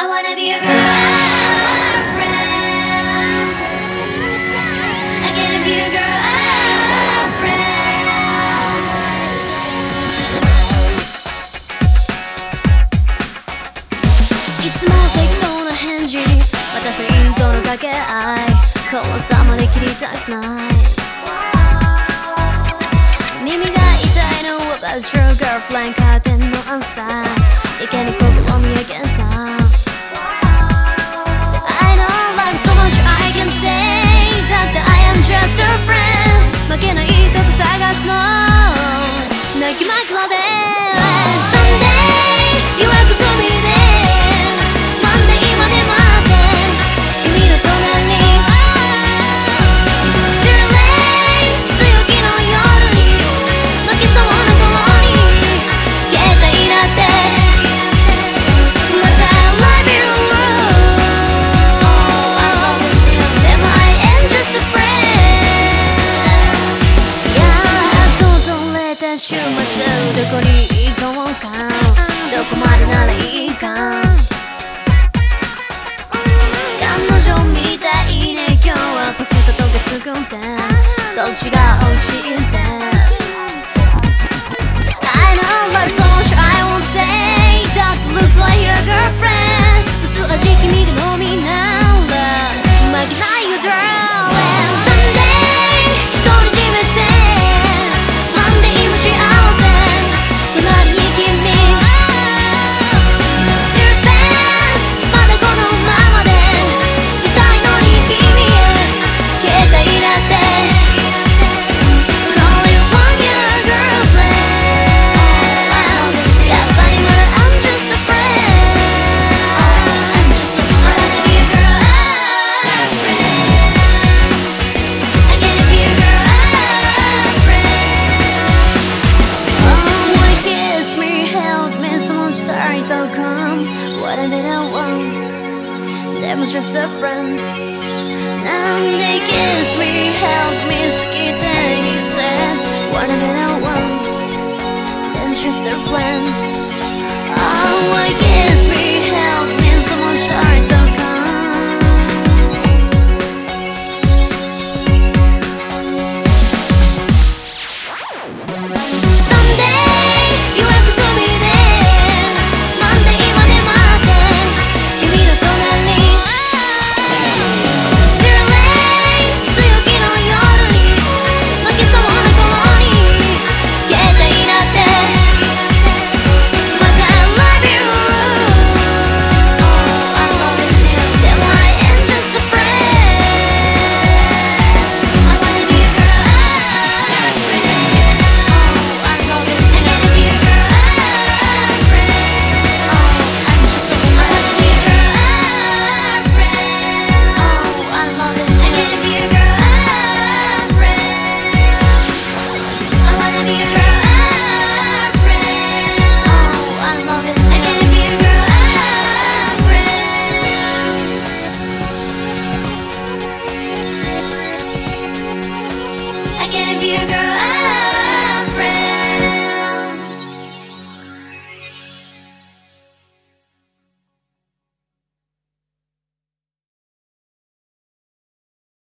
I wanna be your girlfriend. I gotta be your girlfriend. いつも適当な返事またフェイントの掛け合いこのさまで切りたくない耳が痛いの About your girlfriend カーテンのアンサーいけに心 泣き枕で Someday 予約済みで Monday まで待って君の隣 Too late 強気の夜に負けそうな頃に携帯だってまた I love you でも I am just a friend やっと取れた週末どこに was just a friend. Now they kiss me, help me, and he said What I did I want Them just a friend. Oh, why kiss me, help me, someone starts to come I be your girlfriend.